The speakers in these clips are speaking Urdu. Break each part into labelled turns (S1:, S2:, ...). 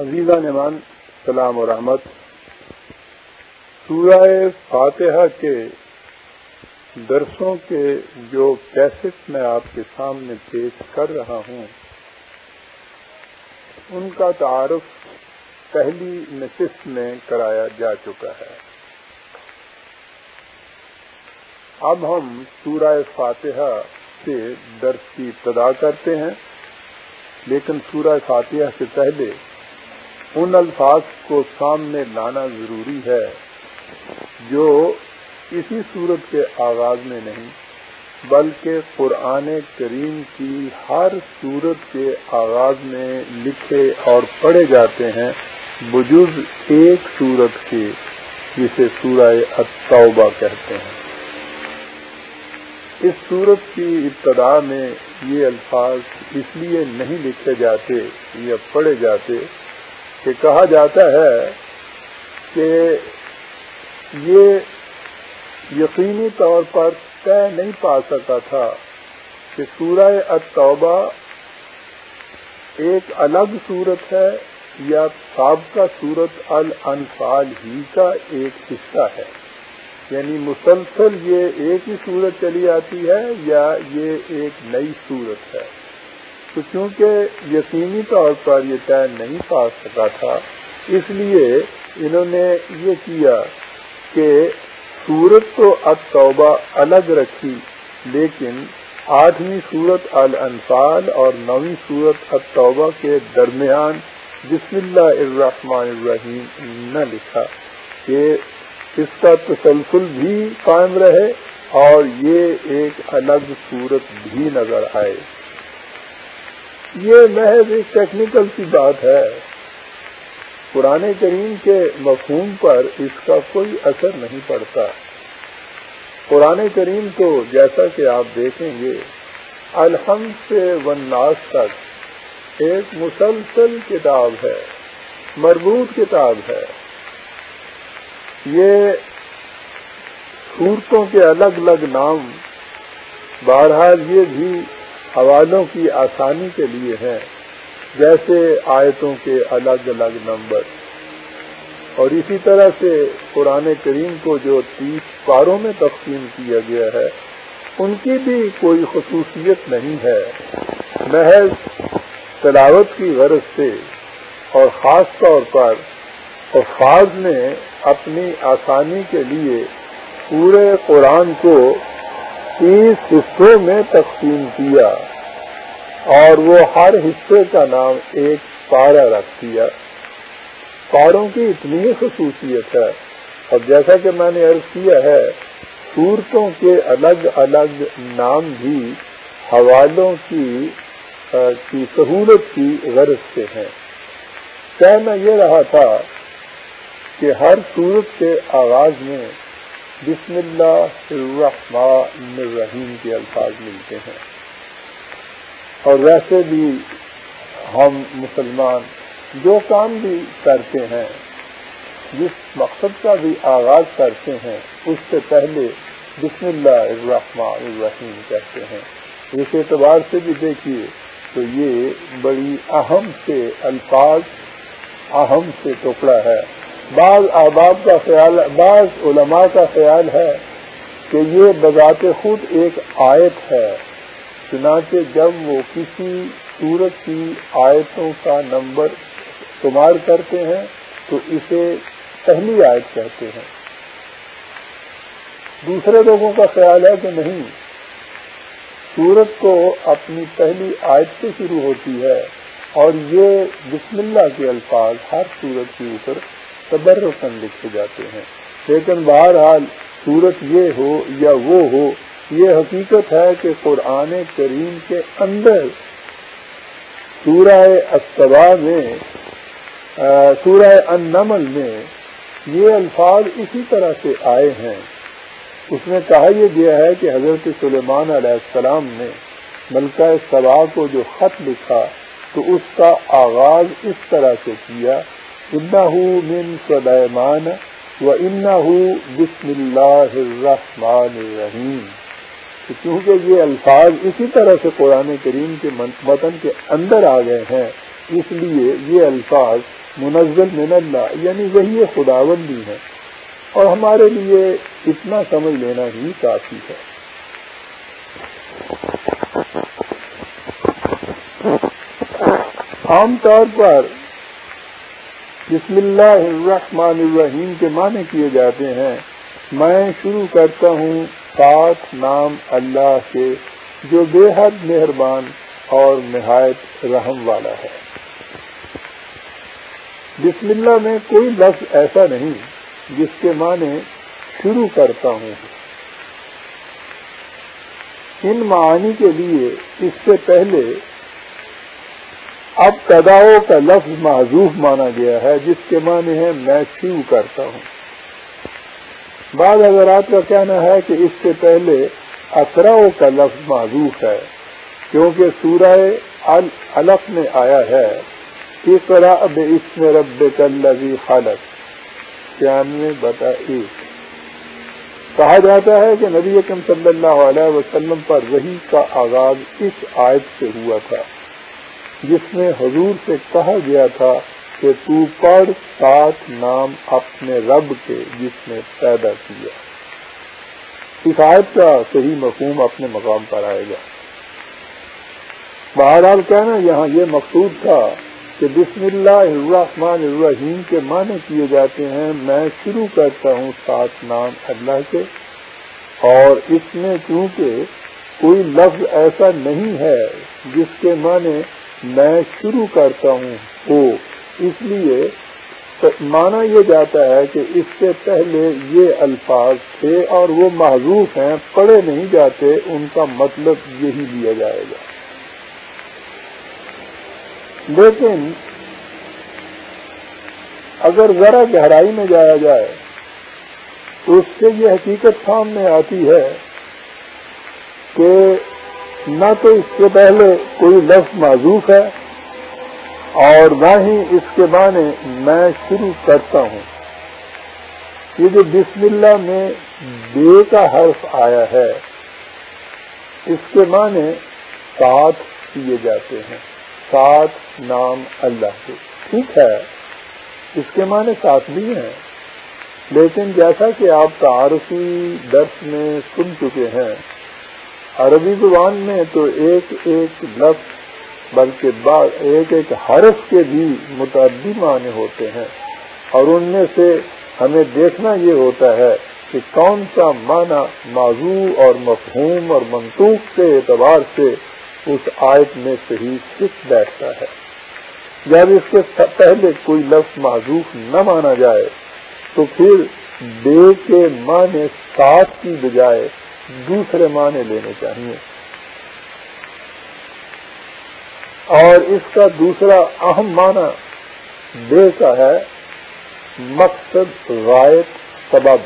S1: عزیزہ نمان سلام و رحمت۔ سورہ فاتحہ کے درسوں کے جو کیسٹ میں آپ کے سامنے پیش کر رہا ہوں، ان کا تعارف پہلی نشست میں کرایا جا چکا ہے۔ اب ہم سورہ فاتحہ سے درس کی ابتدا کرتے ہیں، لیکن سورہ فاتحہ سے پہلے ان الفاظ کو سامنے لانا ضروری ہے جو اسی صورت کے آغاز میں نہیں، بلکہ قرآن کریم کی ہر صورت کے آغاز میں لکھے اور پڑھے جاتے ہیں بجز ایک صورت کے، جسے سورہ التوبہ کہتے ہیں۔ اس صورت کی ابتدا میں یہ الفاظ اس لیے نہیں لکھے جاتے یا پڑھے جاتے کہ کہا جاتا ہے کہ یہ یقینی طور پر طے نہیں پا سکا تھا کہ سورہ التوبہ ایک الگ صورت ہے یا سابقہ صورت الانفال ہی کا ایک حصہ ہے۔ یعنی مسلسل یہ ایک ہی صورت چلی آتی ہے یا یہ ایک نئی صورت ہے۔ تو چونکہ یقینی طور پر یہ طے نہیں پا سکا تھا، اس لیے انہوں نے یہ کیا کہ سورت تو التوبہ الگ رکھی، لیکن آٹھویں سورت الانفال اور نویں سورت التوبہ کے درمیان بسم اللہ الرحمن الرحیم نہ لکھا کہ اس کا تسلسل بھی قائم رہے اور یہ ایک الگ صورت بھی نظر آئے۔ یہ محض ایک ٹیکنیکل سی بات ہے۔ قرآن کریم کے مفہوم پر اس کا کوئی اثر نہیں پڑتا۔ قرآن کریم تو جیسا کہ آپ دیکھیں گے الحمد سے وناس تک ایک مسلسل کتاب ہے، مربوط کتاب ہے۔ یہ صورتوں کے الگ الگ نام، بہرحال یہ بھی حوالوں کی آسانی کے لیے ہیں جیسے آیتوں کے الگ الگ نمبر۔ اور اسی طرح سے قرآن کریم کو جو تیس پاروں میں تقسیم کیا گیا ہے، ان کی بھی کوئی خصوصیت نہیں ہے۔ محض تلاوت کی غرض سے اور خاص طور پر افاظ نے اپنی آسانی کے لیے پورے قرآن کو تیس حصوں میں تقسیم کیا اور وہ ہر حصے کا نام ایک پارا رکھ دیا۔ پاروں کی اتنی خصوصیت ہے۔ اور جیسا کہ میں نے عرض کیا ہے، صورتوں کے الگ الگ نام بھی حوالوں کی کی سہولت کی غرض سے ہیں۔ کہنا یہ رہا تھا کہ ہر صورت کے آغاز میں بسم اللہ الرحمن الرحیم کے الفاظ ملتے ہیں۔ اور ویسے بھی ہم مسلمان جو کام بھی کرتے ہیں، جس مقصد کا بھی آغاز کرتے ہیں، اس سے پہلے بسم اللہ الرحمن الرحیم کہتے ہیں۔ اس اعتبار سے بھی دیکھیے تو یہ بڑی اہم سے الفاظ، اہم سے ٹکڑا ہے۔ بعض احباب کا خیال، بعض علماء کا خیال ہے کہ یہ بذات خود ایک آیت ہے، چنانچہ جب وہ کسی سورت کی آیتوں کا نمبر شمار کرتے ہیں، تو اسے پہلی آیت کہتے ہیں۔ دوسرے لوگوں کا خیال ہے کہ نہیں، سورت کو اپنی پہلی آیت سے شروع ہوتی ہے اور یہ بسم اللہ کے الفاظ ہر سورت کے اوپر تبرکن لکھے جاتے ہیں۔ لیکن بہرحال صورت یہ ہو یا وہ ہو، یہ حقیقت ہے کہ قرآن کریم کے اندر سورہ اصطبا میں سورہ النمل میں یہ الفاظ اسی طرح سے آئے ہیں۔ اس میں کہا یہ گیا ہے کہ حضرت سلیمان علیہ السلام نے ملکہ صبا کو جو خط لکھا تو اس کا آغاز اس طرح سے کیا من سلیمان و بسم بسم اللہ الرحمن الرحیم کے معنی کیے جاتے ہیں۔ میں شروع کرتا ہوں سات نام اللہ کے جو بے حد مہربان اور نہایت رحم والا ہے۔ بسم اللہ میں کوئی لفظ ایسا نہیں جس کے معنی شروع کرتا ہوں۔ ان معانی کے لیے اس سے پہلے اب تداؤ کا لفظ معذوف مانا گیا ہے، جس کے معنی ہے میں شروع کرتا ہوں۔ بعض حضرات کا کہنا ہے کہ اس سے پہلے اثراؤ کا لفظ معذوف ہے، کیونکہ سورہ الف میں آیا ہے اب اس میں رب کلبی خالق چھیانوے بتا ایک۔ کہا جاتا ہے کہ نبی اکم صلی اللہ علیہ وسلم پر وہی کا آغاز اس آیت سے ہوا تھا۔ جس میں حضور سے کہا گیا تھا کہ تو پڑھ سات نام اپنے رب کے جس نے پیدا کیا۔ اس آیت کا صحیح مفہوم اپنے مقام پر آئے گا۔ بہرحال کہنا یہاں یہ مقصود تھا کہ بسم اللہ الرحمن الرحیم کے معنی کیے جاتے ہیں، میں شروع کرتا ہوں سات نام اللہ کے۔ اور اس میں چونکہ کوئی لفظ ایسا نہیں ہے جس کے معنی میں شروع کرتا ہوں وہ اس لیے مانا یہ جاتا ہے کہ اس سے پہلے یہ الفاظ تھے اور وہ معذوف ہیں، پڑھے نہیں جاتے، ان کا مطلب یہی لیا جائے گا۔ لیکن اگر ذرا گہرائی میں جایا جائے تو اس سے یہ حقیقت سامنے آتی ہے کہ نہ تو اس سے پہلے کوئی لفظ معذوف ہے اور نہ ہی اس کے معنی میں شروع کرتا ہوں۔ یہ جو بسم اللہ میں بے کا حرف آیا ہے، اس کے معنی سات کیے جاتے ہیں۔ سات نام اللہ کے۔ ٹھیک ہے، اس کے معنی سات بھی ہیں۔ لیکن جیسا کہ آپ تعارفی درس میں سن چکے ہیں عربی زبان میں تو ایک ایک لفظ بلکہ ایک ایک حرف کے بھی متعدی معنی ہوتے ہیں اور ان میں سے ہمیں دیکھنا یہ ہوتا ہے کہ کون سا معنی موضوع اور مفہوم اور منطوق کے اعتبار سے اس آیت میں صحیح سکھ بیٹھتا ہے۔ جب اس کے پہلے کوئی لفظ معذوف نہ مانا جائے تو پھر بے کے معنی ساتھ کی بجائے دوسرے معنی لینے چاہیے۔ اور اس کا دوسرا اہم معنی بے کا ہے مقصد، غائب، سبب۔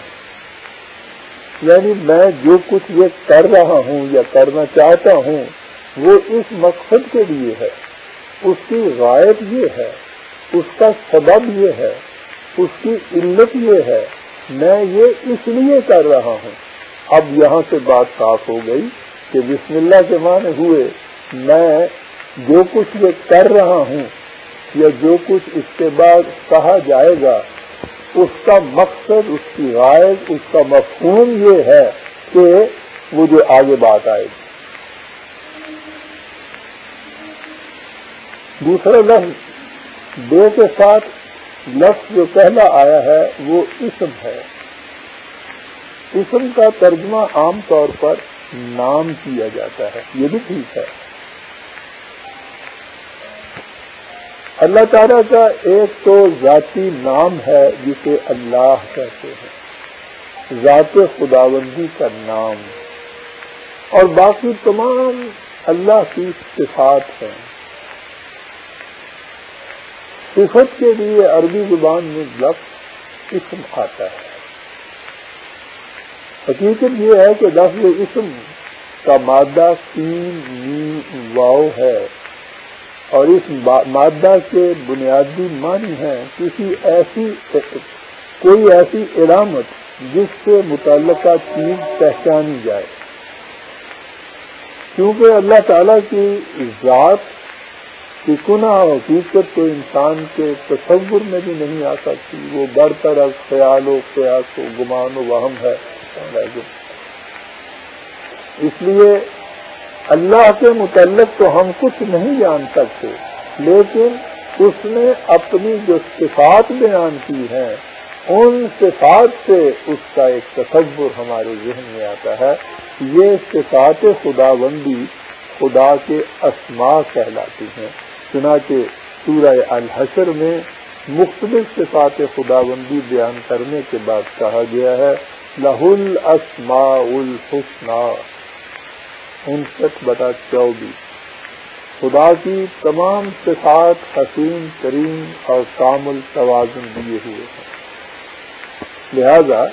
S1: یعنی میں جو کچھ یہ کر رہا ہوں یا کرنا چاہتا ہوں، وہ اس مقصد کے لیے ہے۔ اس کی غائب یہ ہے، اس کا سبب یہ ہے، اس کی علت یہ ہے، میں یہ اس لیے کر رہا ہوں۔ اب یہاں سے بات صاف ہو گئی کہ بسم اللہ کے معنی ہوئے، میں جو کچھ یہ کر رہا ہوں یا جو کچھ اس کے بعد کہا جائے گا، اس کا مقصد، اس کی غائب، اس کا مفہوم یہ ہے کہ مجھے آگے بات آئے گی۔ دوسرا لفظ، دو کے ساتھ لفظ جو پہلا آیا ہے وہ اسم ہے۔ اسم کا ترجمہ عام طور پر نام کیا جاتا ہے، یہ بھی ٹھیک ہے۔ اللہ تعالیٰ کا ایک تو ذاتی نام ہے جسے اللہ کہتے ہیں، ذات خداوندی کا نام۔ اور باقی تمام اللہ کی صفات ہیں۔ صفت کے لیے عربی زبان میں لفظ اسم آتا ہے۔ حقیقت یہ ہے کہ لفظ اسم کا مادہ تین واؤ ہے اور اس مادہ کے بنیادی معنی ہے کسی ایسی کوئی ایسی علامت جس سے متعلقہ چیز پہچانی جائے۔ کیونکہ اللہ تعالی کی ذات کہ کنا حقیقت تو انسان کے تصور میں بھی نہیں آ سکتی، وہ برطرف خیال و قیاس و گمان و وہم ہے۔ اس لیے اللہ کے متعلق تو ہم کچھ نہیں جان سکتے، لیکن اس نے اپنی جو صفات بیان کی ہیں، ان صفات سے اس کا ایک تصور ہمارے ذہن میں آتا ہے۔ یہ صفات خدا بندی خدا کے اسماء کہلاتی ہیں۔ چنانچہ سورہ الحشر میں مختلف صفات خدا بندی بیان کرنے کے بعد کہا گیا ہے لہ الاسماء الحسنہ انسٹھ بتا چوبیس۔ خدا کی تمام صفات حسین کریم اور کامل توازن دیے ہوئے ہیں۔ لہذا،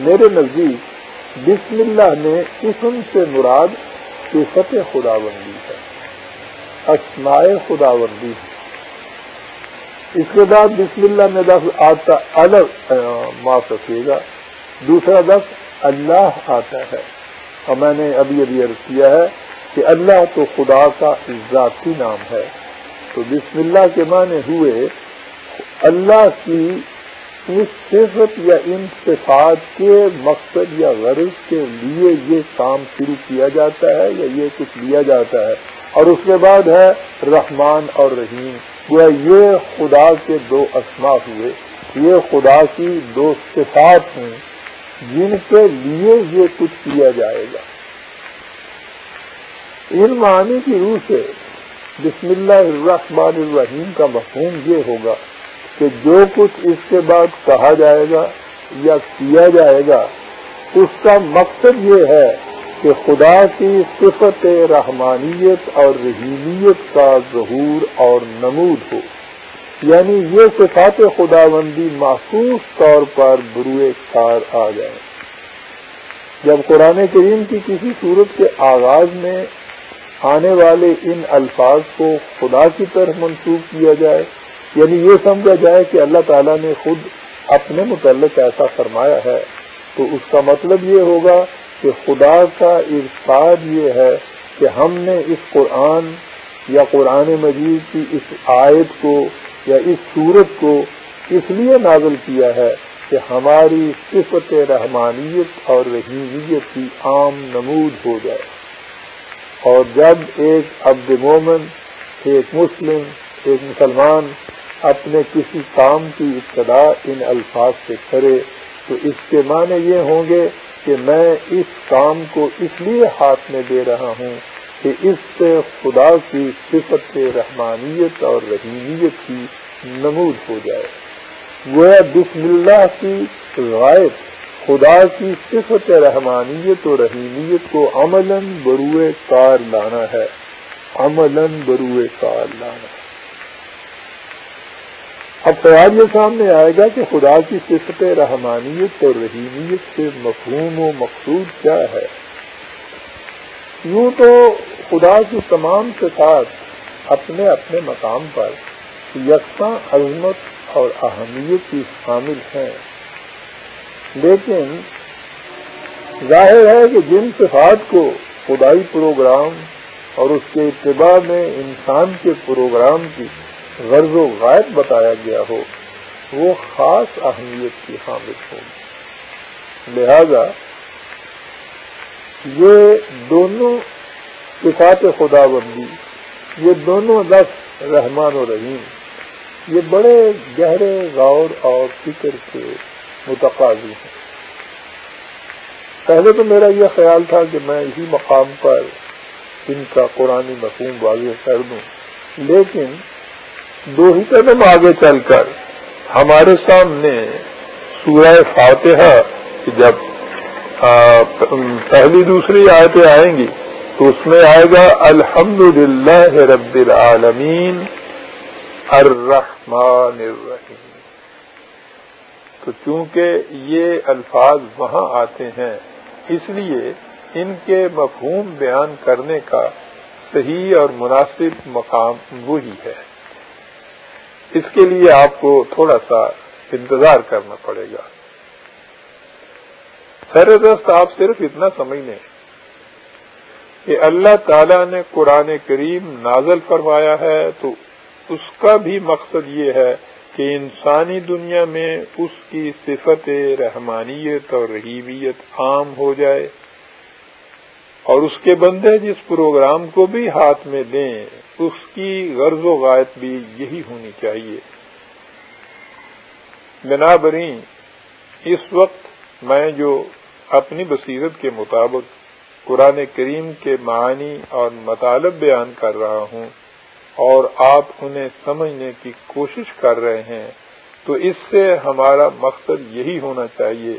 S1: میرے نزدیک بسم اللہ میں اسم سے مراد صفت خدا بندی ہے۔ اسماء خدا بندی اس کے بعد بسم اللہ میں لفظ آتا الگ معاف رکھیے گا۔ دوسرا لفظ اللہ آتا ہے۔ اور میں نے ابھی ابھی عرض کیا ہے کہ اللہ تو خدا کا ذاتی نام ہے۔ تو بسم اللہ کے معنی ہوئے، اللہ کی اس صفت یا ان صفات کے مقصد یا غرض کے لیے یہ کام شروع کیا جاتا ہے یا یہ کچھ لیا جاتا ہے۔ اور اس کے بعد ہے رحمان اور رحیم۔ یا یہ خدا کے دو اسما ہوئے، یہ خدا کی دو صفات ہیں جن کے لیے یہ کچھ کیا جائے گا۔ ان معنی کی روح سے بسم اللہ الرحمن الرحیم کا مفہوم یہ ہوگا کہ جو کچھ اس کے بعد کہا جائے گا یا کیا جائے گا، اس کا مقصد یہ ہے کہ خدا کی صفت رحمانیت اور رحیمیت کا ظہور اور نمود ہو۔ یعنی یہ صفات خدا بندی محسوس طور پر بروئے کار آ جائے جب قرآن کریم کی کسی صورت کے آغاز میں آنے والے ان الفاظ کو خدا کی طرف منسوخ کیا جائے یعنی یہ سمجھا جائے کہ اللہ تعالیٰ نے خود اپنے متعلق ایسا فرمایا ہے، تو اس کا مطلب یہ ہوگا کہ خدا کا ارشاد یہ ہے کہ ہم نے اس قرآن یا قرآن مجید کی اس آیت کو یا اس صورت کو اس لیے نازل کیا ہے کہ ہماری صفت رحمانیت اور رحیمیت کی عام نمود ہو جائے۔ اور جب ایک عبد مومن، ایک مسلم، ایک مسلمان اپنے کسی کام کی ابتدا ان الفاظ سے کرے تو اس کے معنی یہ ہوں گے کہ میں اس کام کو اس لیے ہاتھ میں دے رہا ہوں کہ اس سے خدا کی صفت رحمانیت اور رحیمیت کی نمود ہو جائے۔ گویا بسم اللہ کی روایت خدا کی صفت رحمانیت اور رحیمیت کو عملاً بروئے کار لانا ہے۔ عملاً بروئے کار لانا۔ ہے اب سوال یہ سامنے آئے گا کہ خدا کی صفت رحمانیت اور رحیمیت سے مفہوم و مقصود کیا ہے۔ یوں تو خدا کی تمام صفات اپنے اپنے مقام پر یکساں عظمت اور اہمیت کی شامل ہیں۔ لیکن ظاہر ہے کہ جن صفات کو خدائی پروگرام اور اس کے اتباع میں انسان کے پروگرام کی غرض و غائب بتایا گیا ہو، وہ خاص اہمیت کی حامل ہوگی لہذا یہ دونوں صفات خدا بندی یہ دونوں لفظ رحمان و رحیم، یہ بڑے گہرے غور اور فکر کے متقاضی ہیں۔ پہلے تو میرا یہ خیال تھا کہ میں اسی مقام پر ان کا قرآن مفہوم واضح کر دوں، لیکن دو ہی قدم آگے چل کر ہمارے سامنے سورہ فاتحہ جب پہلی دوسری آیتیں آئیں گی تو اس میں آئے گا الحمد للہ رب العالمین الرحمن الرحیم۔ تو چونکہ یہ الفاظ وہاں آتے ہیں، اس لیے ان کے مفہوم بیان کرنے کا صحیح اور مناسب مقام وہی ہے۔ اس کے لیے آپ کو تھوڑا سا انتظار کرنا پڑے گا۔ خیر دست آپ صرف اتنا سمجھ لیں کہ اللہ تعالی نے قرآن کریم نازل فرمایا ہے تو اس کا بھی مقصد یہ ہے کہ انسانی دنیا میں اس کی صفت رحمانیت اور رحیمیت عام ہو جائے۔ اور اس کے بندے جس پروگرام کو بھی ہاتھ میں دیں اس کی غرض و غائط بھی یہی ہونی چاہیے۔ بنابری اس وقت میں جو اپنی بصیرت کے مطابق قرآن کریم کے معنی اور مطالب بیان کر رہا ہوں اور آپ انہیں سمجھنے کی کوشش کر رہے ہیں، تو اس سے ہمارا مقصد یہی ہونا چاہیے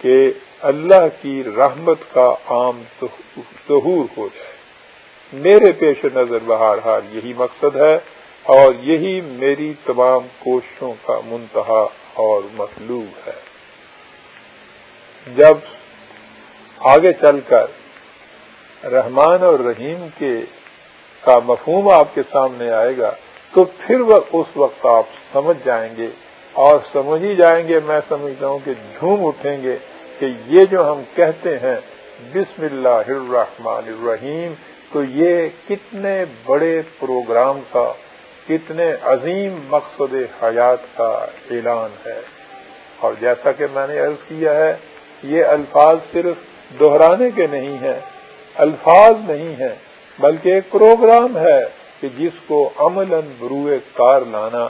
S1: کہ اللہ کی رحمت کا عام ظہور ہو جائے۔ میرے پیش نظر بہار حال یہی مقصد ہے اور یہی میری تمام کوششوں کا منتہا اور مطلوب ہے۔ جب آگے چل کر رحمان اور رحیم کے کا مفہوم آپ کے سامنے آئے گا، تو پھر وہ اس وقت آپ سمجھ جائیں گے۔ اور سمجھ ہی جائیں گے، میں سمجھتا ہوں کہ جھوم اٹھیں گے۔ کہ یہ جو ہم کہتے ہیں، بسم اللہ الرحمن الرحیم، تو یہ کتنے بڑے پروگرام کا، کتنے عظیم مقصد حیات کا اعلان ہے۔ اور جیسا کہ میں نے عرض کیا ہے، یہ الفاظ صرف دہرانے کے نہیں ہیں، الفاظ نہیں ہیں، بلکہ ایک پروگرام ہے کہ جس کو عمل بروئے کار لانا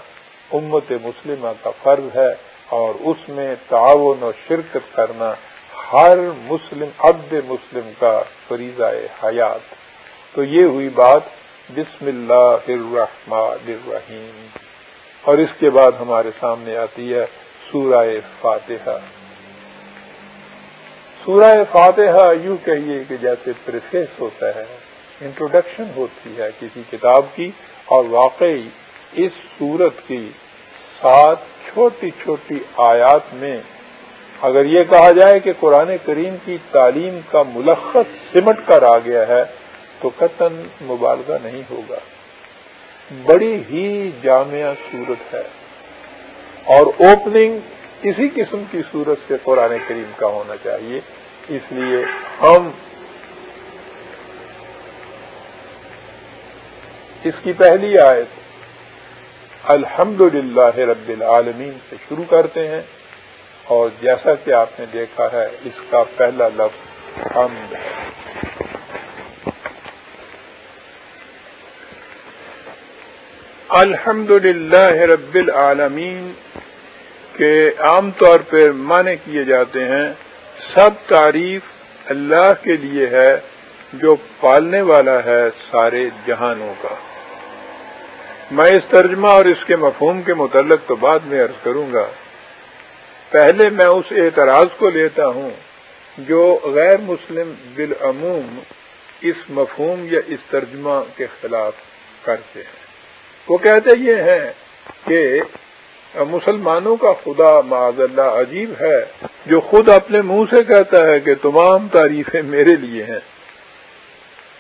S1: امت مسلمہ کا فرض ہے۔ اور اس میں تعاون و شرکت کرنا ہر مسلم عبد مسلم کا فریضہ حیات۔ تو یہ ہوئی بات بسم اللہ الرحمن الرحیم۔ اور اس کے بعد ہمارے سامنے آتی ہے سورہ فاتحہ۔ سورہ فاتحہ یوں کہیے کہ جیسے پریفیس ہوتا ہے انٹروڈکشن ہوتی ہے کسی کتاب کی، اور واقعی اس صورت کی سات چھوٹی چھوٹی آیات میں اگر یہ کہا جائے کہ قرآن کریم کی تعلیم کا ملخص سمٹ کر آ گیا ہے، تو قطن مبالغہ نہیں ہوگا۔ بڑی ہی جامعہ صورت ہے۔ اور اوپننگ اسی قسم کی صورت سے قرآن کریم کا ہونا چاہیے۔ اس لیے ہم اس کی پہلی آیت الحمد رب العالمین سے شروع کرتے ہیں اور جیسا کہ آپ نے دیکھا ہے، اس کا پہلا لفظ حمد ہے۔ الحمد رب العالمین کے عام طور پر معنی کیے جاتے ہیں، سب تعریف اللہ کے لیے ہے، جو پالنے والا ہے سارے جہانوں کا۔ میں اس ترجمہ اور اس کے مفہوم کے متعلق تو بعد میں عرض کروں گا۔ پہلے میں اس اعتراض کو لیتا ہوں جو غیر مسلم بالعموم اس مفہوم یا اس ترجمہ کے خلاف کرتے ہیں۔ وہ کہتے یہ ہیں کہ مسلمانوں کا خدا معذ اللہ عجیب ہے، جو خود اپنے منہ سے کہتا ہے کہ تمام تعریفیں میرے لیے ہیں۔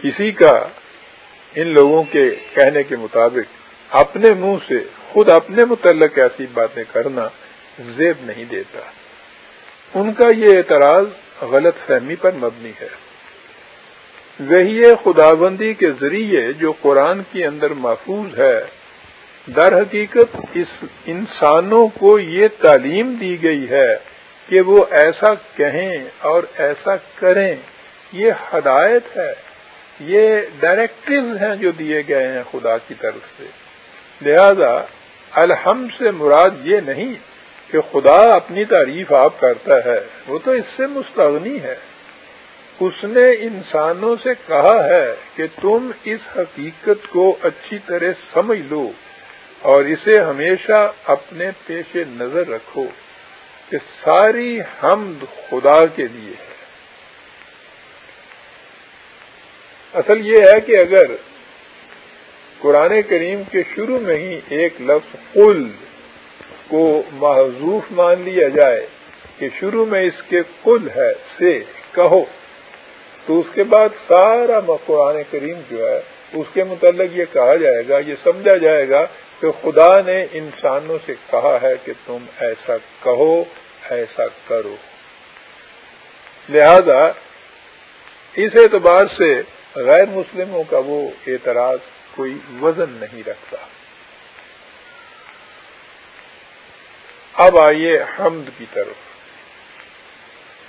S1: کسی کا ان لوگوں کے کہنے کے مطابق اپنے منہ سے خود اپنے متعلق ایسی باتیں کرنا زیب نہیں دیتا۔ ان کا یہ اعتراض غلط فہمی پر مبنی ہے۔ وہی خدا بندی کے ذریعے جو قرآن کے اندر محفوظ ہے۔ در حقیقت اس انسانوں کو یہ تعلیم دی گئی ہے کہ وہ ایسا کہیں اور ایسا کریں۔ یہ ہدایت ہے۔ یہ ڈائریکٹو ہیں جو دیے گئے ہیں خدا کی طرف سے۔ لہذا الحمد سے مراد یہ نہیں کہ خدا اپنی تعریف آپ کرتا ہے، وہ تو اس سے مستغنی ہے۔ اس نے انسانوں سے کہا ہے کہ تم اس حقیقت کو اچھی طرح سمجھ لو اور اسے ہمیشہ اپنے پیش نظر رکھو کہ ساری حمد خدا کے لیے ہے۔ اصل یہ ہے کہ اگر قرآن کریم کے شروع میں ہی ایک لفظ قل کو محضوف مان لیا جائے کہ شروع میں اس کے کل ہے، سے کہو۔ تو اس کے بعد سارا قرآن کریم جو ہے، اس کے متعلق یہ کہا جائے گا، یہ سمجھا جائے گا کہ خدا نے انسانوں سے کہا ہے کہ تم ایسا کہو، ایسا کرو۔ لہذا اس اعتبار سے غیر مسلموں کا وہ اعتراض کوئی وزن نہیں رکھتا۔ اب آئیے حمد کی طرف۔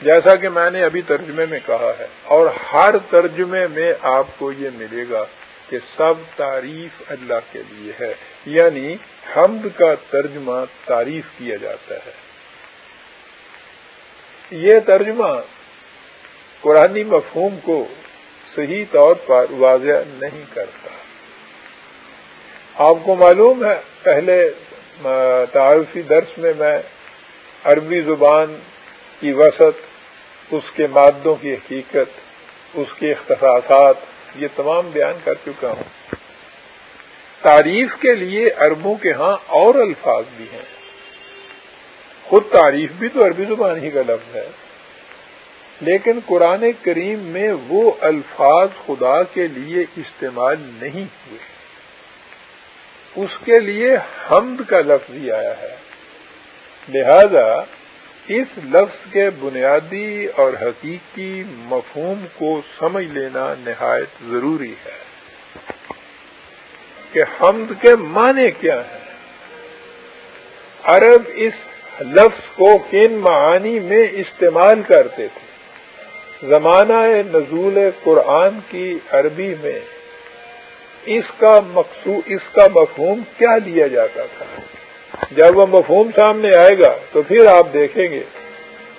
S1: جیسا کہ میں نے ابھی ترجمے میں کہا ہے، اور ہر ترجمے میں آپ کو یہ ملے گا کہ سب تعریف اللہ کے لیے ہے یعنی حمد کا ترجمہ تعریف کیا جاتا ہے۔ یہ ترجمہ قرآنی مفہوم کو صحیح طور پر واضح نہیں کرتا۔ آپ کو معلوم ہے، پہلے تعارفی درس میں میں عربی زبان کی وسط، اس کے مادوں کی حقیقت، اس کے اختصاصات، یہ تمام بیان کر چکا ہوں۔ تعریف کے لیے عربوں کے ہاں اور الفاظ بھی ہیں۔ خود تعریف بھی تو عربی زبان ہی کا لفظ ہے، لیکن قرآن کریم میں وہ الفاظ خدا کے لیے استعمال نہیں ہوئے۔ اس کے لیے حمد کا لفظ ہی آیا ہے۔ لہذا اس لفظ کے بنیادی اور حقیقی مفہوم کو سمجھ لینا نہایت ضروری ہے کہ حمد کے معنی کیا ہیں۔ عرب اس لفظ کو کن معانی میں استعمال کرتے تھے؟ زمانہ نزول قرآن کی عربی میں اس کا مقصود اس کا مفہوم کیا لیا جاتا تھا؟ جب وہ مفہوم سامنے آئے گا تو پھر آپ دیکھیں گے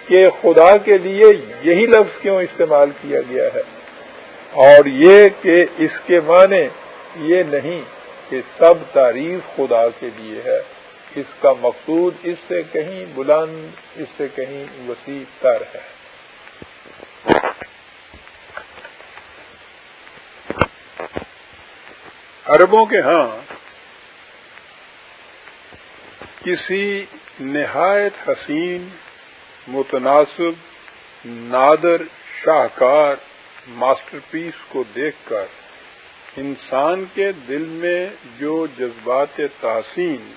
S1: کہ خدا کے لیے یہی لفظ کیوں استعمال کیا گیا ہے۔ اور یہ کہ اس کے معنی یہ نہیں کہ سب تعریف خدا کے لیے ہے۔ اس کا مقصود اس سے کہیں بلند، اس سے کہیں وسیع تر ہے۔ عربوں کے ہاں کسی نہایت حسین، متناسب، نادر، شاہکار، ماسٹر پیس کو دیکھ کر انسان کے دل میں جو جذبات تحسین،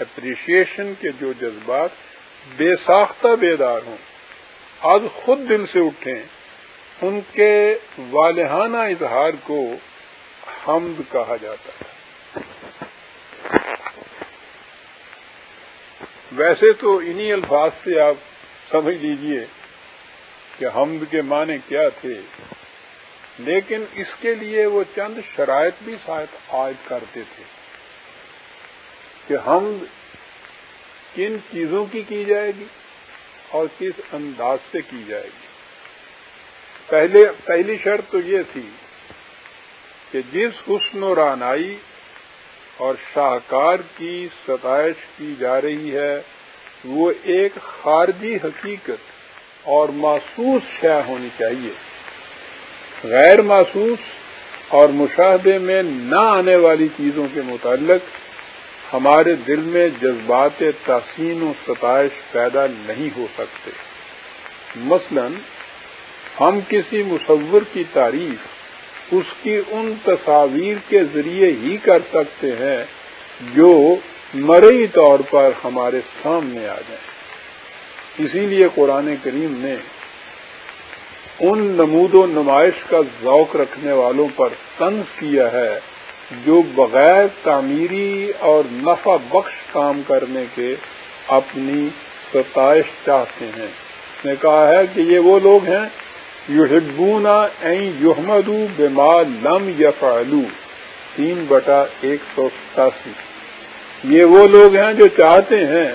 S1: اپریشیشن کے جو جذبات بے ساختہ بیدار ہوں، آج خود دل سے اٹھیں، ان کے والہانہ اظہار کو حمد کہا جاتا ہے۔ ویسے تو انہی الفاظ سے آپ سمجھ لیجیے کہ حمد کے معنی کیا تھے، لیکن اس کے لیے وہ چند شرائط بھی شاید عائد کرتے تھے کہ حمد کن چیزوں کی کی جائے گی اور کس انداز سے کی جائے گی۔ پہلے، پہلی شرط تو یہ تھی کہ جس حسن و رانائی اور شاہکار کی ستائش کی جا رہی ہے، وہ ایک خارجی حقیقت اور محسوس شہ ہونی چاہیے۔ غیر محسوس اور مشاہدے میں نہ آنے والی چیزوں کے متعلق ہمارے دل میں جذبات تحسین و ستائش پیدا نہیں ہو سکتے۔ مثلا، ہم کسی مصور کی تعریف اس کی ان تصاویر کے ذریعے ہی کر سکتے ہیں جو مرئی طور پر ہمارے سامنے آ جائیں۔ اسی لیے قرآن کریم نے ان نمود و نمائش کا ذوق رکھنے والوں پر تنز کیا ہے جو بغیر تعمیری اور نفع بخش کام کرنے کے اپنی ستائش چاہتے ہیں۔ نے کہا ہے کہ یہ وہ لوگ ہیں یحبونا این یحمدو بما لم یفعلو تین بٹا ایک سو ستاسی۔ یہ وہ لوگ ہیں جو چاہتے ہیں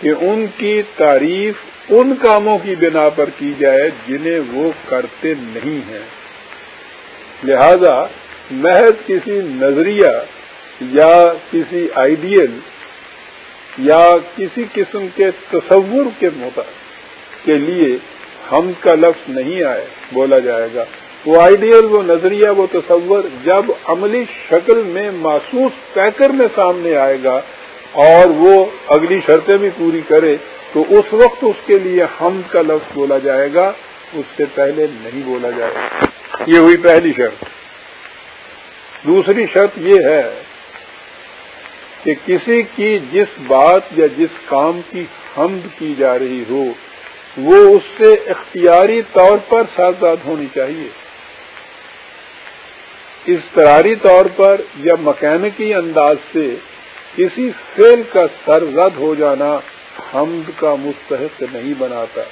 S1: کہ ان کی تعریف ان کاموں کی بنا پر کی جائے جنہیں وہ کرتے نہیں ہیں۔ لہذا محض کسی نظریہ یا کسی آئیڈیل یا کسی قسم کے تصور کے مطابق کے لیے ہم کا لفظ نہیں آئے، بولا جائے گا۔ وہ آئیڈیل وہ نظریہ، وہ تصور جب عملی شکل میں محسوس پیکر میں سامنے آئے گا اور وہ اگلی شرطیں بھی پوری کرے، تو اس وقت اس کے لیے ہم کا لفظ بولا جائے گا، اس سے پہلے نہیں بولا جائے گا۔ یہ ہوئی پہلی شرط۔ دوسری شرط یہ ہے کہ کسی کی جس بات یا جس کام کی حمد کی جا رہی ہو وہ اس سے اختیاری طور پر سازاد ہونی چاہیے۔ اضطراری طور پر یا مکینکی انداز سے کسی فیل کا سرزد ہو جانا حمد کا مستحق نہیں بناتا۔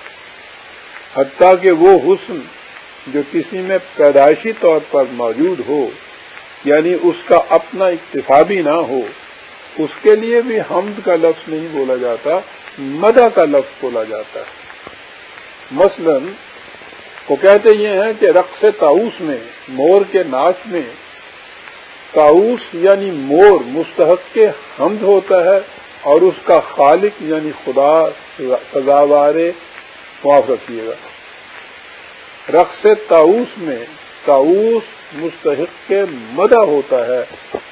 S1: حتیٰ کہ وہ حسن جو کسی میں پیدائشی طور پر موجود ہو یعنی اس کا اپنا اکتفابی نہ ہو، اس کے لیے بھی حمد کا لفظ نہیں بولا جاتا مدہ کا لفظ بولا جاتا۔ ہے مثلا وہ کہتے یہ ہیں کہ رقص تاؤس میں، مور کے ناچ میں تاؤس یعنی مور مستحق کے حمد ہوتا ہے اور اس کا خالق یعنی خدا سزاوار معاف رکھیے گا۔ رقص تاؤس میں تاؤس مستحق کے مدہ ہوتا ہے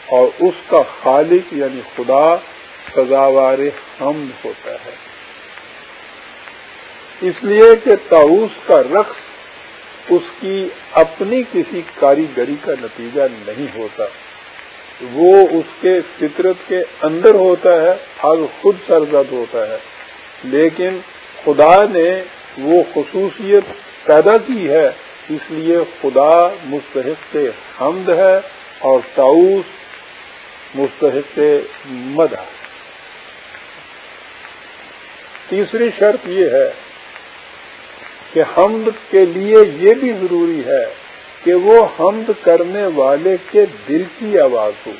S1: اور اس کا خالق یعنی خدا سزاوار حمد ہوتا ہے۔ اس لیے کہ تاؤس کا رقص اس کی اپنی کسی کاریگری کا نتیجہ نہیں ہوتا۔ وہ اس کے فطرت کے اندر ہوتا ہے اور خود سرزد ہوتا ہے۔ لیکن خدا نے وہ خصوصیت پیدا کی ہے، اس لیے خدا مستحق حمد ہے اور تاؤس مستحق مد ہے تیسری شرط یہ ہے کہ حمد کے لیے یہ بھی ضروری ہے کہ وہ حمد کرنے والے کے دل کی آواز ہو۔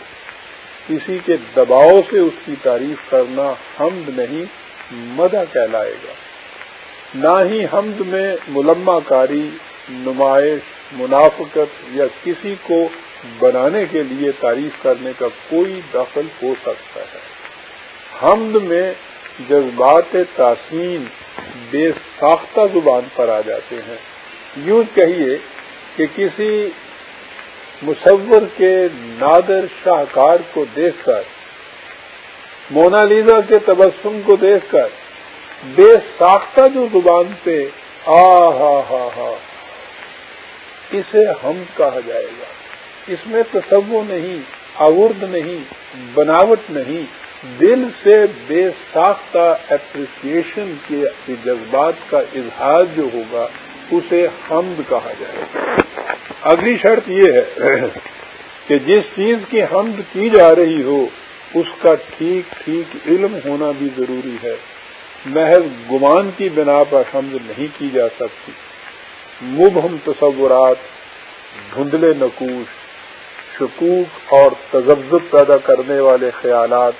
S1: کسی کے دباؤ سے اس کی تعریف کرنا حمد نہیں، مدہ کہلائے گا۔ نہ ہی حمد میں ملما کاری، نمائش، منافقت یا کسی کو بنانے کے لیے تعریف کرنے کا کوئی دخل ہو سکتا ہے۔ حمد میں جذبات تاثین بے ساختہ زبان پر آ جاتے ہیں۔ یوں کہیے کہ کسی مصور کے نادر شاہکار کو دیکھ کر مونالیزا کے تبسم کو دیکھ کر، بے ساختہ جو زبان پہ آ ہا ہا ہا، اسے ہم کہا جائے گا۔ اس میں تصور نہیں، آورد نہیں، بناوٹ نہیں دل سے بے ساختہ اپریسیشن کے جذبات کا اظہار جو ہوگا، اسے حمد کہا جائے گا۔ اگلی شرط یہ ہے کہ جس چیز کی حمد کی جا رہی ہو، اس کا ٹھیک ٹھیک علم ہونا بھی ضروری ہے۔ محض گمان کی بنا پر حمد نہیں کی جا سکتی۔ مبہم تصورات، دھندلے نقوش شکوک اور تجزب پیدا کرنے والے خیالات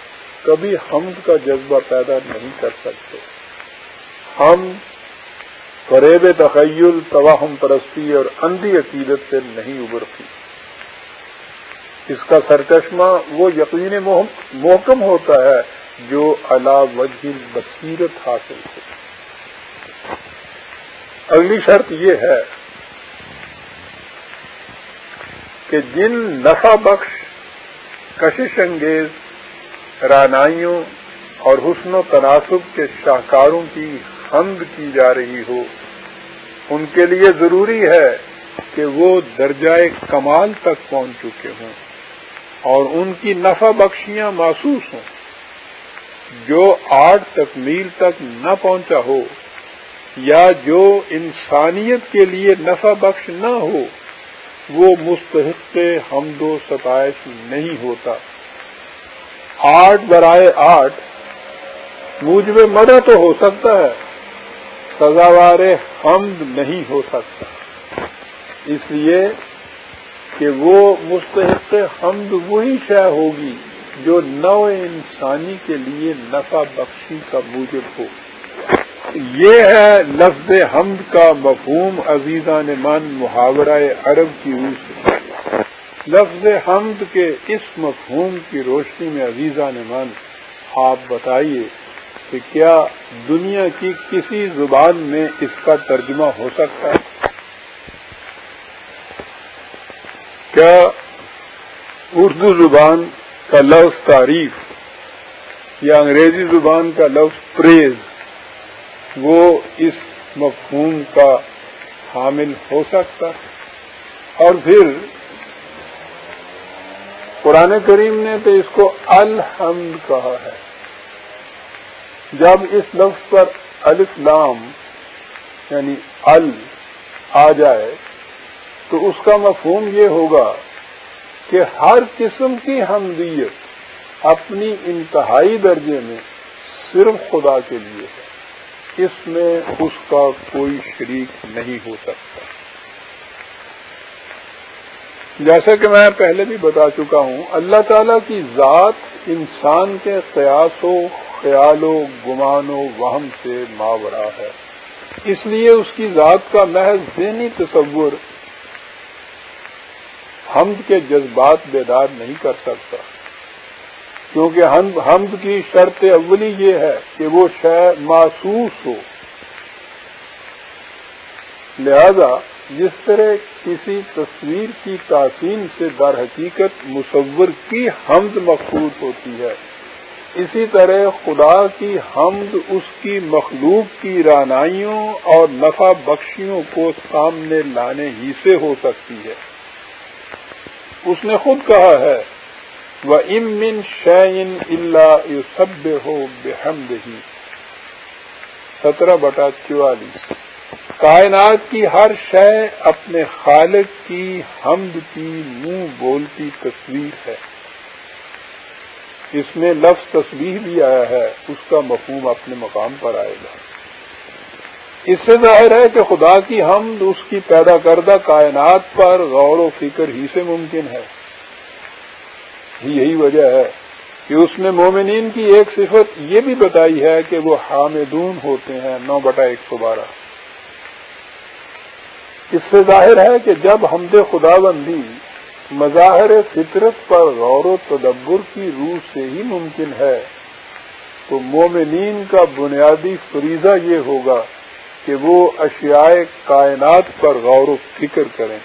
S1: کبھی حمد کا جذبہ پیدا نہیں کر سکتے۔ ہم فریب تخیل، تواہم پرستی اور اندھی عقیدت سے نہیں ابھرتی۔ اس کا سرچشمہ وہ یقین محکم ہوتا ہے جو علا وجہ بصیرت حاصل ہو اگلی شرط یہ ہے کہ جن نفع بخش کشش انگیز رانائیوں اور حسن و تناسب کے شاہکاروں کی حمد کی جا رہی ہو۔ ان کے لیے ضروری ہے کہ وہ درجۂ کمال تک پہنچ چکے ہوں اور ان کی نفع بخشیاں محسوس ہوں۔ جو آٹھ تکمیل تک نہ پہنچا ہو یا جو انسانیت کے لیے نفع بخش نہ ہو، وہ مستحق حمد و ستائش نہیں ہوتا۔ آٹھ برائے آٹھ موجب مدہ تو ہو سکتا ہے، سزاوار حمد نہیں ہو سکتا۔ اس لیے کہ وہ مستحق حمد وہی شے ہوگی جو نو انسانی کے لیے نفع بخشی کا موجب ہو۔ یہ ہے لفظ حمد کا مفہوم عزیزہ من محاورہ عرب کی روح سے۔ لفظ حمد کے اس مفہوم کی روشنی میں عزیزہ من آپ بتائیے کہ کیا دنیا کی کسی زبان میں اس کا ترجمہ ہو سکتا ہے؟ کیا اردو زبان کا لفظ تعریف یا انگریزی زبان کا لفظ پریز، وہ اس مفہوم کا حامل ہو سکتا ہے؟ اور پھر قرآن کریم نے تو اس کو الحمد کہا ہے۔ جب اس لفظ پر الفلام یعنی ال آ جائے، تو اس کا مفہوم یہ ہوگا کہ ہر قسم کی حمدیت اپنی انتہائی درجے میں صرف خدا کے لیے ہے۔ اس میں اس کا کوئی شریک نہیں ہو سکتا۔ جیسا کہ میں پہلے بھی بتا چکا ہوں، اللہ تعالی کی ذات انسان کے قیاس و خیال و گمان و وہم سے ماورا ہے۔ اس لیے اس کی ذات کا محض ذہنی تصور حمد کے جذبات بیدار نہیں کر سکتا۔ کیونکہ حمد کی شرط اولی یہ ہے کہ وہ شے محسوس ہو۔ لہذا جس طرح کسی تصویر کی تاثین سے در حقیقت مصور کی حمد مقصود ہوتی ہے، اسی طرح خدا کی حمد اس کی مخلوق کی رانائیوں اور نفع بخشیوں کو سامنے لانے ہی سے ہو سکتی ہے۔ اس نے خود کہا ہے وہ امن شعین اللہ سب ہو بےحمد ہی سترہ بٹا چوالیس۔ کائنات کی ہر شے اپنے خالق کی حمد کی منہ بولتی تصویر ہے۔ اس میں لفظ تصویر بھی آیا ہے، اس کا مفہوم اپنے مقام پر آئے گا۔ اس سے ظاہر ہے کہ خدا کی حمد اس کی پیدا کردہ کائنات پر غور و فکر ہی سے ممکن ہے۔ یہی وجہ ہے کہ اس نے مومنین کی ایک صفت یہ بھی بتائی ہے کہ وہ حامدون ہوتے ہیں، نو بٹا ایک سو بارہ۔ اس سے ظاہر ہے کہ جب حمد خدا بندی مظاہر فطرت پر غور و تدبر کی روح سے ہی ممکن ہے، تو مومنین کا بنیادی فریضہ یہ ہوگا کہ وہ اشیاء کائنات پر غور و فکر کریں،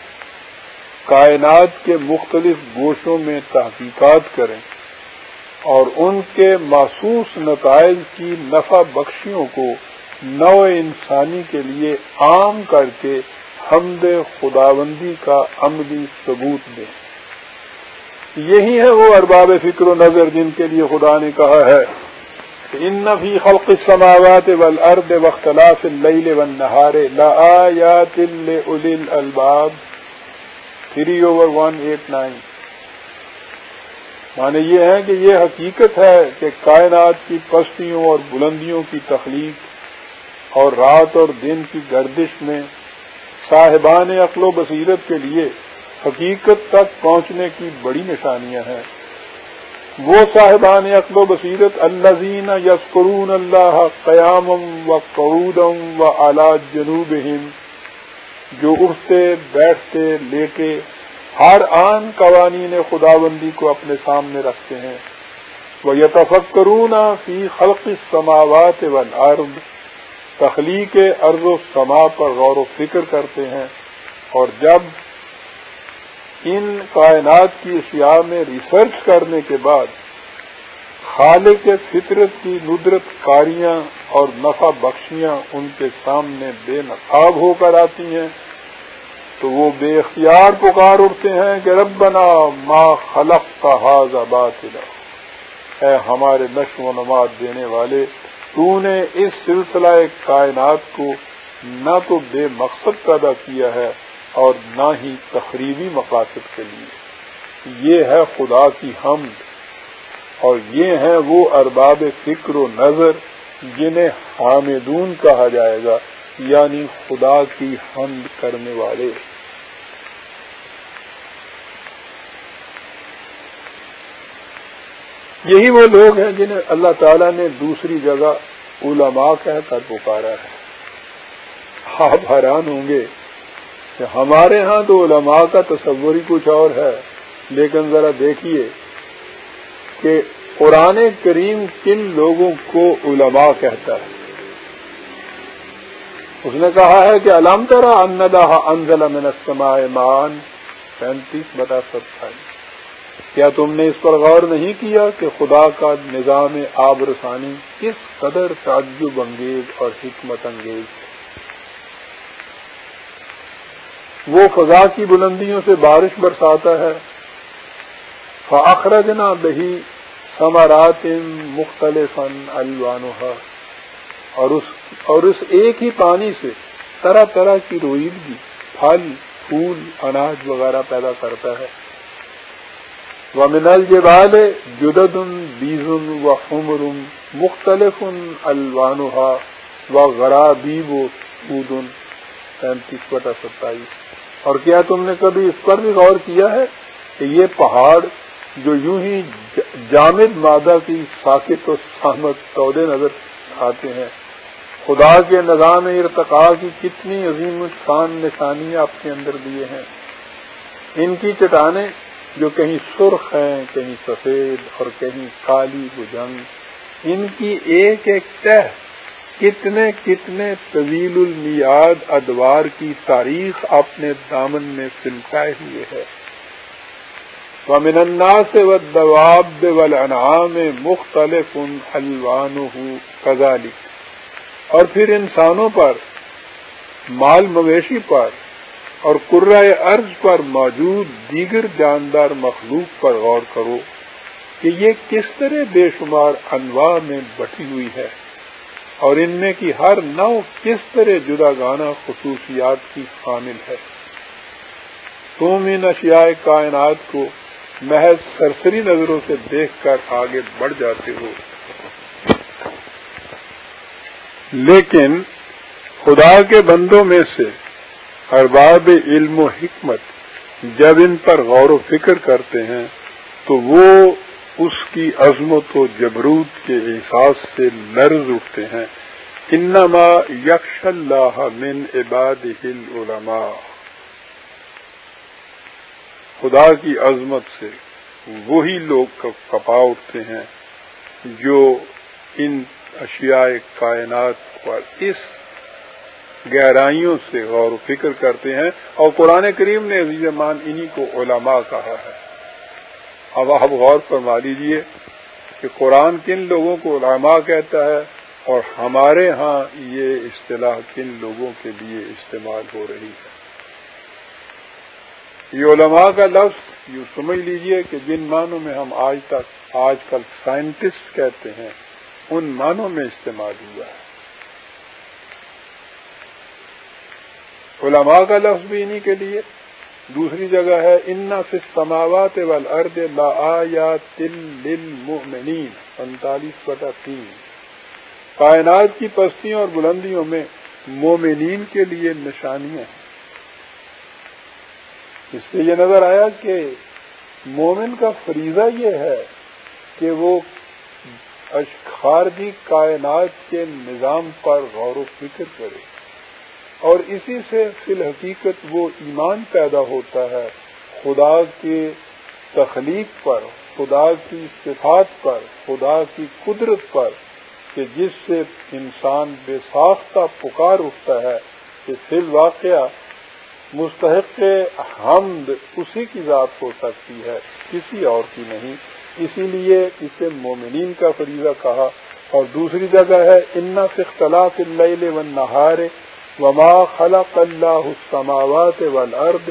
S1: کائنات کے مختلف گوشوں میں تحقیقات کریں اور ان کے محسوس نتائج کی نفع بخشیوں کو نو انسانی کے لیے عام کر کے حمد خداوندی کا عملی ثبوت دیں یہی ہے وہ ارباب فکر و نظر جن کے لیے خدا نے کہا ہے ان نفی خلق السماوات والارض واختلاف اللیل والنہار لآیات لأولی الالباب۔ تھری اوور ون ایٹ یہ ہے کہ یہ حقیقت ہے کہ کائنات کی پستیوں اور بلندیوں کی تخلیق اور رات اور دن کی گردش میں صاحبان عقل و بصیرت کے لیے حقیقت تک پہنچنے کی بڑی نشانیاں ہیں۔ وہ صاحبان عقل و بصیرت الزین یسکرون اللہ قیام و قعودم و اعلی جنوب جو اٹھتے، بیٹھتے، لیٹے، ہر آن قوانین خدا بندی کو اپنے سامنے رکھتے ہیں۔ وہ یتفکرون فی خلق سماوات و تخلیق ارض و سما پر غور و فکر کرتے ہیں اور جب ان کائنات کی اشیاء میں ریسرچ کرنے کے بعد خالق فطرت کی ندرت کاریاں اور نفع بخشیاں ان کے سامنے بے نقاب ہو کر آتی ہیں، تو وہ بے اختیار پکار اٹھتے ہیں کہ ربنا ما خلق کا حاض آباد اے ہمارے نشو و نماد دینے والے تو نے اس سلسلہ کائنات کو نہ تو بے مقصد پیدا کیا ہے اور نہ ہی تقریبی مقاصد کے لیے۔ یہ ہے خدا کی حمد اور یہ ہیں وہ ارباب فکر و نظر جنہیں حامدون کہا جائے گا یعنی خدا کی حمد کرنے والے۔ یہی وہ لوگ ہیں جنہیں اللہ تعالیٰ نے دوسری جگہ علماء کہہ کر پکارا ہے۔ آپ حیران ہوں گے کہ ہمارے ہاں تو علماء کا تصور ہی کچھ اور ہے، لیکن ذرا دیکھیے کہ قرآن کریم کن لوگوں کو علماء کہتا ہے۔ اس نے کہا ہے کہ علام طرح اندہ انزل من السماء مان پینتیس بتا ستائیس کیا تم نے اس پر غور نہیں کیا کہ خدا کا نظام آب رسانی کس قدر تعجب انگیز اور حکمت انگیز ہے؟ وہ فضا کی بلندیوں سے بارش برساتا ہے۔ فاخرجنا بہی سمارات مختلف الوانوہا اور اس اور اس ایک ہی پانی سے طرح طرح کی رویدگی، پھل، پھول، اناج وغیرہ پیدا کرتا ہے۔ ومن الجبال جدد بیز و حمر مختلف الوانها و غرابیب و سودن پینتیس بٹا ستائیس. اور کیا تم نے کبھی اس پر بھی غور کیا ہے کہ یہ پہاڑ جو یوں ہی جامد مادہ کی ساکت و سامت پودے نظر آتے ہیں؟ خدا کے نظام ارتقاء کی کتنی عظیم شان نشانیاں اپنے اندر دیے ہیں۔ ان کی چٹانیں جو کہیں سرخ ہیں، کہیں سفید اور کہیں کالی بجنگ، ان کی ایک ایک تہ کتنے کتنے طویل المیاد ادوار کی تاریخ اپنے دامن میں سمٹائے ہوئے ہے۔ ومن الناس والدواب والانعام مختلف الوانه كذلك اور پھر انسانوں پر، مال مویشی پر اور قرائے ارض پر موجود دیگر جاندار مخلوق پر غور کرو کہ یہ کس طرح بے شمار انواع میں بٹی ہوئی ہے اور ان میں کی ہر نو کس طرح جدا گانا خصوصیات کی شامل ہے۔ تم ان اشیاء کائنات کو محض سرسری نظروں سے دیکھ کر آگے بڑھ جاتے ہو۔ لیکن خدا کے بندوں میں سے ارباب علم و حکمت، جب ان پر غور و فکر کرتے ہیں، تو وہ اس کی عظمت و جبروت کے احساس سے لرز اٹھتے ہیں۔ انما یکش اللہ من عباد العلماء۔ خدا کی عظمت سے وہی لوگ کپا اٹھتے ہیں جو ان اشیاء کائنات پر اس گہرائیوں سے غور و فکر کرتے ہیں اور قرآن کریم نے عزیز مان انہی کو علماء کہا ہے۔ اب آپ غور فرما لیجیے کہ قرآن کن لوگوں کو علماء کہتا ہے اور ہمارے ہاں یہ اصطلاح کن لوگوں کے لیے استعمال ہو رہی ہے۔ یہ علماء کا لفظ یوں سمجھ لیجیے کہ جن معنوں میں ہم آج تک، آج کل سائنٹسٹ کہتے ہیں، ان معنوں میں استعمال ہوا ہے۔ علماء کا لفظ بھی انہی کے لیے۔ دوسری جگہ ہے انا سے سماوات والارض لا یا تل پینتالیس بٹا تین۔ کائنات کی پستیوں اور بلندیوں میں مومنین کے لیے نشانیاں ہیں۔ اس سے یہ نظر آیا کہ مومن کا فریضہ یہ ہے کہ وہ خارجی کائنات کے نظام پر غور و فکر کرے۔ اور اسی سے فی الحقیقت وہ ایمان پیدا ہوتا ہے خدا کے تخلیق پر، خدا کی صفات پر، خدا کی قدرت پر، کہ جس سے انسان بے ساختہ پکار اٹھتا ہے، کہ فی الواقعہ مستحق حمد اسی کی ذات ہو سکتی ہے، کسی اور کی نہیں۔ اسی لیے اسے مومنین کا فریضہ کہا۔ اور دوسری جگہ ہے انا سے اختلاف اللیل والنہار وما خلق اللہ السماوات والارض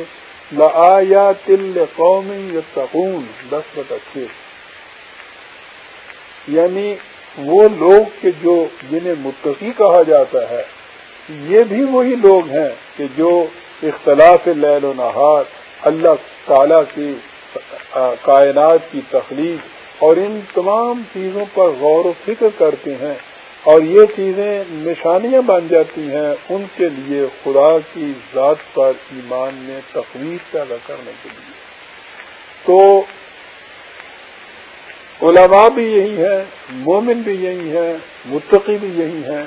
S1: لآیات لقوم یتقون دس بٹ یعنی وہ لوگ کہ جو جنہیں متقی کہا جاتا ہے، یہ بھی وہی لوگ ہیں کہ جو اختلاف لیل و نہار، اللہ تعالی کی کائنات کی تخلیق اور ان تمام چیزوں پر غور و فکر کرتے ہیں۔ اور یہ چیزیں نشانیاں بن جاتی ہیں ان کے لیے خدا کی ذات پر ایمان میں تقویر پیدا کرنے کے لیے۔ تو علماء بھی یہی ہے مومن بھی یہی ہے متقی بھی یہی ہیں۔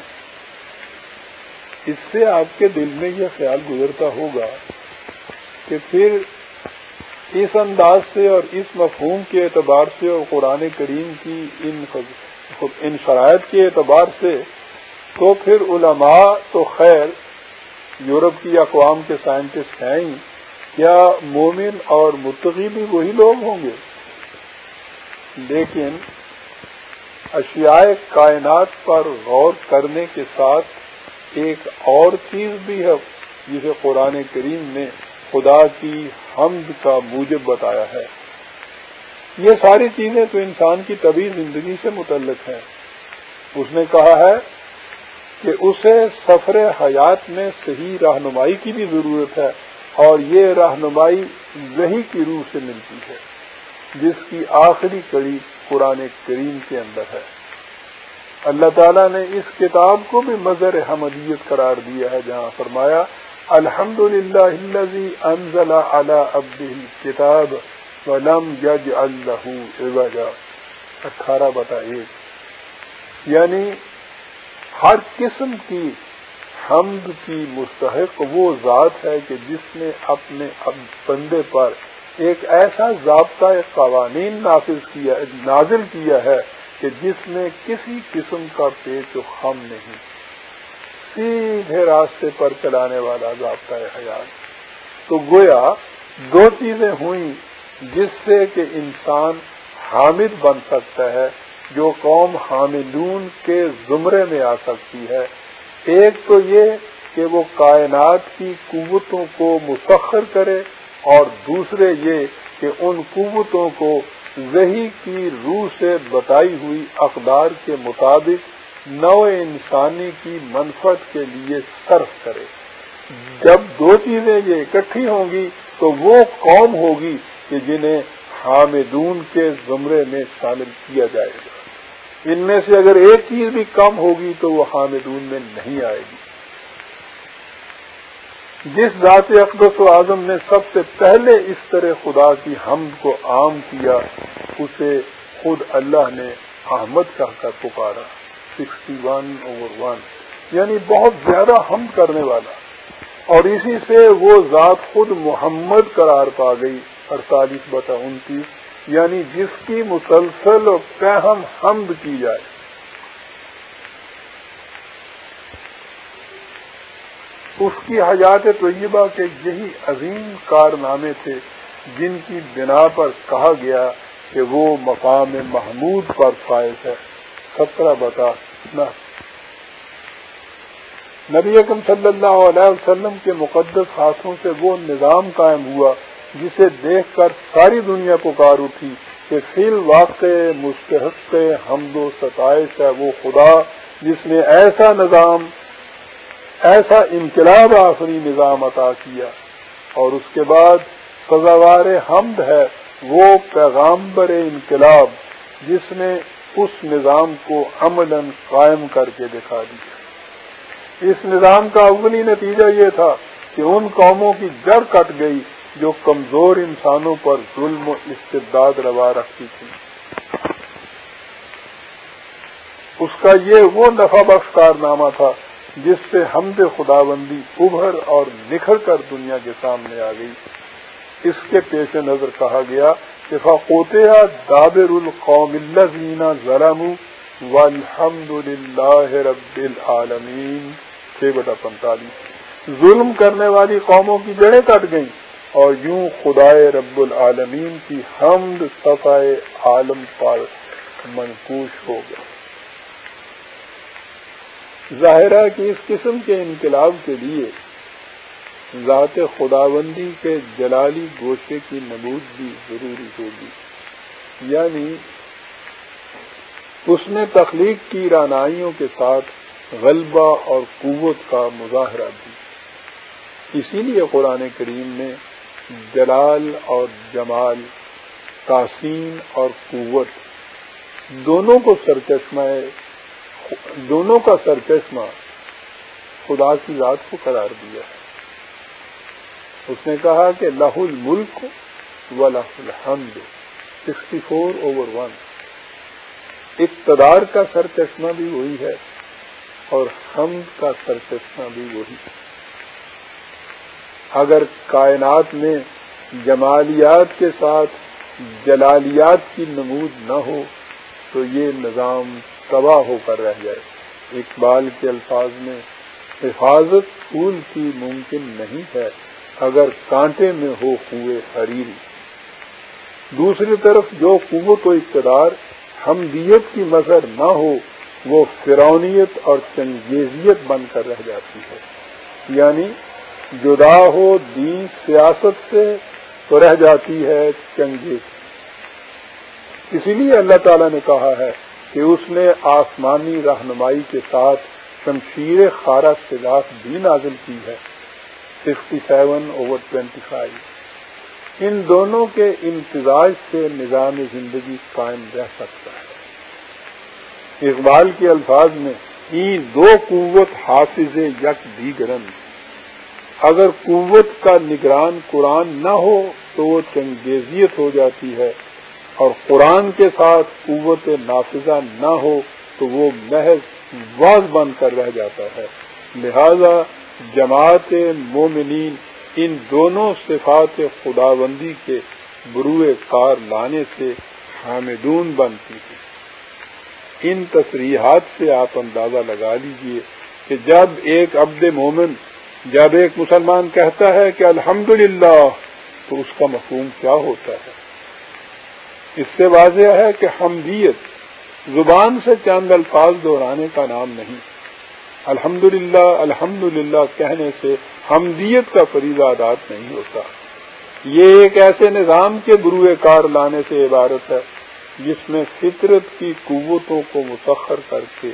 S1: اس سے آپ کے دل میں یہ خیال گزرتا ہوگا کہ پھر اس انداز سے اور اس مفہوم کے اعتبار سے اور قرآن کریم کی ان ان شرائط کے اعتبار سے تو پھر علماء تو خیر، یورپ کی اقوام کے سائنٹسٹ ہیں ہی، کیا مومن اور متقی بھی وہی لوگ ہوں گے؟ لیکن اشیاء کائنات پر غور کرنے کے ساتھ ایک اور چیز بھی ہے، جسے قرآن کریم نے خدا کی حمد کا موجب بتایا ہے۔ یہ ساری چیزیں تو انسان کی طبی زندگی سے متعلق ہیں۔ اس نے کہا ہے کہ اسے سفر حیات میں صحیح رہنمائی کی بھی ضرورت ہے اور یہ رہنمائی وہی کی روح سے ملتی ہے، جس کی آخری کڑی قرآن کریم کے اندر ہے۔ اللہ تعالیٰ نے اس کتاب کو بھی مظہر حمدیت قرار دیا ہے، جہاں فرمایا الحمد للہ انزل على کتاب ولم جج اللہ اٹھارہ بتا ایک۔ یعنی ہر قسم کی حمد کی مستحق وہ ذات ہے کہ جس نے اپنے بندے پر ایک ایسا ضابطہ قوانین نافذ کیا، نازل کیا ہے کہ جس میں کسی قسم کا پیچ و خم نہیں۔ سیدھے راستے پر چلانے والا ضابطہ حیات۔ تو گویا دو چیزیں ہوئیں۔ جس سے کہ انسان حامد بن سکتا ہے، جو قوم حامدون کے زمرے میں آ سکتی ہے۔ ایک تو یہ کہ وہ کائنات کی قوتوں کو مسخر کرے اور دوسرے یہ کہ ان قوتوں کو زہی کی روح سے بتائی ہوئی اقدار کے مطابق نو انسانی کی منفت کے لیے صرف کرے۔ جب دو چیزیں یہ اکٹھی ہوں گی تو وہ قوم ہوگی کہ جنہیں حامدون کے زمرے میں شامل کیا جائے گا۔ ان میں سے اگر ایک چیز بھی کم ہوگی تو وہ حامدون میں نہیں آئے گی۔ جس ذات اقدس و اعظم نے سب سے پہلے اس طرح خدا کی حمد کو عام کیا، اسے خود اللہ نے احمد کہہ کر پکارا۔ سکسٹی ون اوور ون یعنی بہت زیادہ حمد کرنے والا۔ اور اسی سے وہ ذات خود محمد قرار پا گئی۔ اڑتالیس بتا انتیس یعنی جس کی مسلسل اور پہم حمد کی جائے۔ اس کی حیات طیبہ کے یہی عظیم کارنامے تھے جن کی بنا پر کہا گیا کہ وہ مقام محمود پر فائز ہے۔ سترہ بتا نہ نبی اکم صلی اللہ علیہ وسلم کے مقدس ہاتھوں سے وہ نظام قائم ہوا جسے دیکھ کر ساری دنیا پکار اٹھی کہ فیل واقع مستحق حمد و ستائش ہے وہ خدا، جس نے ایسا نظام، ایسا انقلاب آخری نظام عطا کیا۔ اور اس کے بعد سزاوار حمد ہے وہ پیغامبر انقلاب، جس نے اس نظام کو عمل قائم کر کے دکھا دیا۔ اس نظام کا اولی نتیجہ یہ تھا کہ ان قوموں کی جڑ کٹ گئی۔ جو کمزور انسانوں پر ظلم و استداد روا رکھتی تھی۔ اس کا یہ وہ نفع بخش کارنامہ تھا جس سے حمد خدا بندی ابھر اور نکھر کر دنیا کے سامنے آ گئی۔ اس کے پیش نظر کہا گیا کہ فقوتیا دابر القوم اللہ ضرم والحمد للہ رب العالمین۔ چھ بٹا پینتالیس ظلم کرنے والی قوموں کی جڑیں کٹ گئیں۔ اور یوں خدائے رب العالمین کی حمد صفائے عالم پر منقوش ہو گیا ظاہرہ کی اس قسم کے انقلاب کے لیے ذات خداوندی کے جلالی گوشے کی نمود بھی ضروری ہوگی۔ یعنی اس نے تخلیق کی رانائیوں کے ساتھ غلبہ اور قوت کا مظاہرہ دی اسی لیے قرآن کریم نے جلال اور جمال تاسین اور قوت۔ دونوں کو سرچشمہ، دونوں کا سرچشمہ خدا کی ذات کو قرار دیا ہے۔ اس نے کہا کہ لاہ الملک و لاہ الحمد، سکسٹی فور اوور ون۔ اقتدار کا سرچشمہ بھی وہی ہے اور حمد کا سرچشمہ بھی وہی۔ ہے اگر کائنات میں جمالیات کے ساتھ جلالیات کی نمود نہ ہو، تو یہ نظام تباہ ہو کر رہ جائے۔ اقبال کے الفاظ میں، حفاظت پھول کی ممکن نہیں ہے اگر کانٹے میں ہو ہوئے حریری دوسری طرف جو قوت و اقتدار، حمدیت کی مظہر نہ ہو، وہ فرونیت اور چنگیزیت بن کر رہ جاتی ہے۔ یعنی جدا ہو دین سیاست سے تو رہ جاتی ہے چنگیز اسی لیے اللہ تعالیٰ نے کہا ہے کہ اس نے آسمانی رہنمائی کے ساتھ شمشیر خارہ سلاف بھی نازل کی ہے۔ Sixty seven over twenty five ان دونوں کے امتزاج سے نظام زندگی قائم رہ سکتا ہے۔ اقبال کے الفاظ میں این دو قوت حافظ یک دیگرن اگر قوت کا نگران قرآن نہ ہو تو وہ چنگیزیت ہو جاتی ہے۔ اور قرآن کے ساتھ قوت نافذہ نہ ہو تو وہ محض واض بن کر رہ جاتا ہے۔ لہذا جماعت مومنین ان دونوں صفات خداوندی کے بروئے کار لانے سے حامدون بنتی ہے ان تصریحات سے آپ اندازہ لگا لیجیے کہ جب ایک عبد مومن جب ایک مسلمان کہتا ہے کہ الحمدللہ، تو اس کا مفہوم کیا ہوتا ہے؟ اس سے واضح ہے کہ حمدیت زبان سے چاند الفاظ دہرانے کا نام نہیں۔ الحمد للہ الحمد للہ کہنے سے حمدیت کا فریضہ اداد نہیں ہوتا۔ یہ ایک ایسے نظام کے بروئے کار لانے سے عبارت ہے، جس میں فطرت کی قوتوں کو مسخر کر کے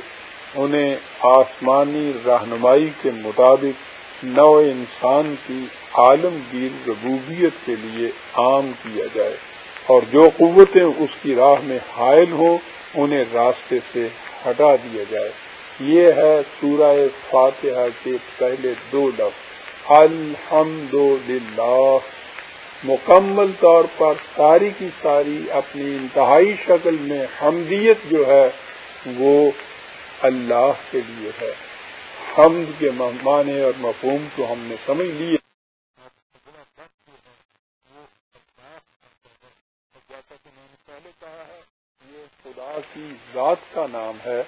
S1: انہیں آسمانی رہنمائی کے مطابق نو انسان کی عالمگیر ربوبیت کے لیے عام کیا جائے اور جو قوتیں اس کی راہ میں حائل ہوں، انہیں راستے سے ہٹا دیا جائے۔ یہ ہے سورہ فاتحہ کے پہلے دو لفظ۔ الحمد للہ مکمل طور پر ساری کی ساری اپنی انتہائی شکل میں حمدیت جو ہے، وہ اللہ کے لیے ہے۔ حمد کے مہمانے اور مفہوم کو ہم نے سمجھ لیے ہے۔ یہ خدا کی ذات کا نام ہے،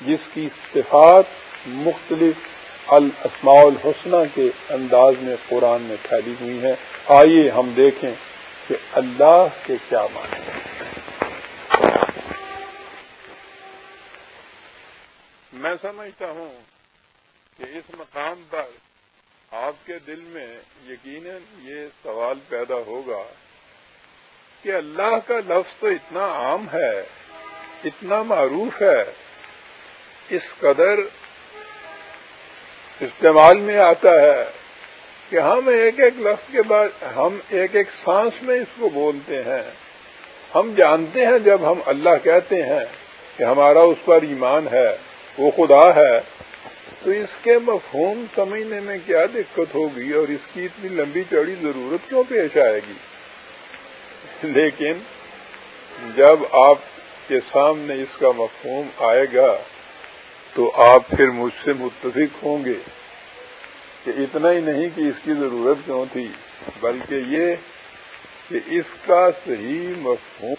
S1: جس کی صفات مختلف الاسماء الحسنہ کے انداز میں قرآن میں پھیلی ہوئی ہیں۔ آئیے ہم دیکھیں کہ اللہ کے کیا معنی میں سمجھتا ہوں کہ اس مقام پر آپ کے دل میں یقیناً یہ سوال پیدا ہوگا کہ اللہ کا لفظ تو اتنا عام ہے، اتنا معروف ہے، اس قدر استعمال میں آتا ہے کہ ہم ایک ایک لفظ کے بعد ہم ایک ایک سانس میں اس کو بولتے ہیں۔ ہم جانتے ہیں جب ہم اللہ کہتے ہیں کہ ہمارا اس پر ایمان ہے، وہ خدا ہے۔ تو اس کے مفہوم سمجھنے میں کیا دقت ہوگی اور اس کی اتنی لمبی چوڑی ضرورت کیوں پیش آئے گی؟ لیکن جب آپ کے سامنے اس کا مفہوم آئے گا تو آپ پھر مجھ سے متفق ہوں گے کہ اتنا ہی نہیں کہ اس کی ضرورت کیوں تھی، بلکہ یہ کہ اس کا صحیح مفہوم